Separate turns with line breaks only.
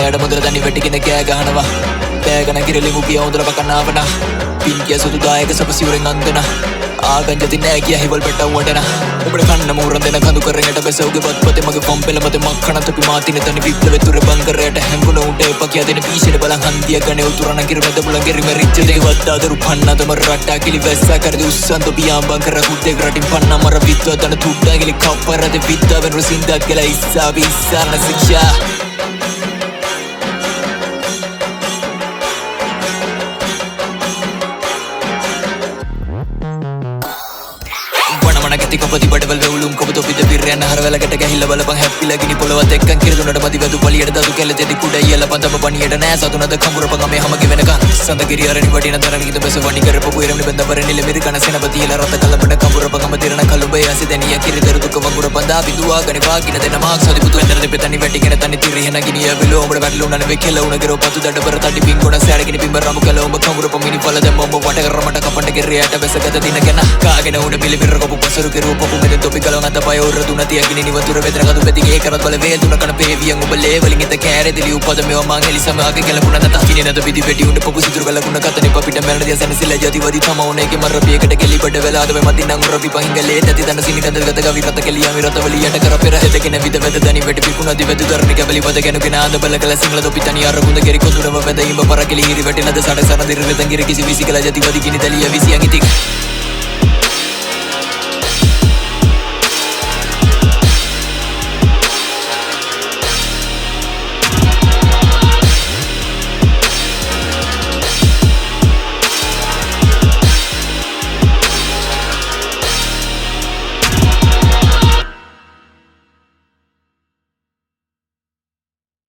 සෑයට මුදර තනි වැටිගෙන කෑ ගහනවා. පෑගන කිරලි මුගිය හොඳර පකන්නාවන. පින්කිය සුදුදායක සපසිවරෙන් අන්දන ආගංජති නෑ කිය හිවල් පෙටවටන ඔබට කන්න මුරන් දෙන කඳු කරට බැසවගේ පත්පත මගේ පොම් පෙළ මත මක්කන අපි මාතින තනි වික්ලව තුර බංකරයට හැඟුණ උට පකයා දෙන පීෂණ බල හන්දිය ගන උතුරන කිර මැද බුල ගෙරිම රිච්චදේ වත්දාදරු පන්නතම රට්ටා කිලි වැස්සා කරද උස්සන්ත පියාම් බංකර කුද්දේ රටින් පන්න මර විත්ව තන තුඩ්ඩාගලි කප්පරද විත්තාවෙන් රුසින්දක් කියලා ඉස්සා විස්සාරණ ශික්ෂා වනමන ඇති කොපති බඩවල් වෙවුලුම් කොප තොපිත පිරයන් හරවලකට ගැහිල්ල බලපන් හැප්පිලගිනි පොළවත් එක්කන් කිරදුනට මදි වැදු පලියට දතු කෙල තෙදි කුඩ ඉයල පතම පනියට නෑ සතුනද කමුරපන් මේ හමගේ වෙනකන් සඳ කිරි අරණි වටින තරණිත බෙස වණි කරපු පුරමි බඳ පර නිල මිරි කන සෙනපති ඉල රත කලපට කමුරපකම තිරණ කලුබේ අසි දැනිය කිරි දරු දුක වඟුර පඳා බිදුවා ගනි වාගින දෙන මාක් සදි පුතු ඇතර දෙපෙතනි වැටිගෙන තනි තිරිහෙන ගිනිය විලෝ ඔබට වැටලුන නෙවෙ කෙල උන ගිරෝ පතු දඩ පෙර තඩි පින් ගොන සෑඩගෙන පිඹ රමු කල ඔබ කමුරප මිනි පල දැම්ම ඔබ වට කරමට කපන්න කිරියට බෙසගත දිනගෙන කාගෙන උන පිළිමිර කොපු පසරු කෙරුව පපු මෙද තොපි කලොන් අත පය උර දුන තියගෙන නිවතුර වෙතර කතු පෙතිගේ කරත් බල වේ දුන කන පේවියන් ඔබ ලේවලින් එත කෑරේ දිලි උපද මෙව මං එලි සමග කෙලපුණ නැත. කිනේ නැත පිදි පෙටි උඩ පොකු සිදුරු කල කුණ කතනේ. පපිට මැරණ දිය සනසිල ජති වදි තම උනේගේ මර පියකට කෙලි බඩ වෙලාද මේ මතින් නං රොපි පහින්ගලේ නැති තන සිනි කඳල් ගත ගවි රත කෙලියා මි රත වලියට කර පෙර හෙදගෙන විද වෙද දනි වෙටි පිකුණ දි වෙදු දරණි කැබලි වද ගෙනුගෙන ආද බල කල සිංහල දොපි තනි අර කුඳ කෙරි කොඳුරම වෙද ඉඹ පර කෙලි හිරි වැටි නද සඩ සන දිර වෙතන් ගිරි කිසි විසි කල ජති වදි කිනි තලිය විසියන් ඉතික්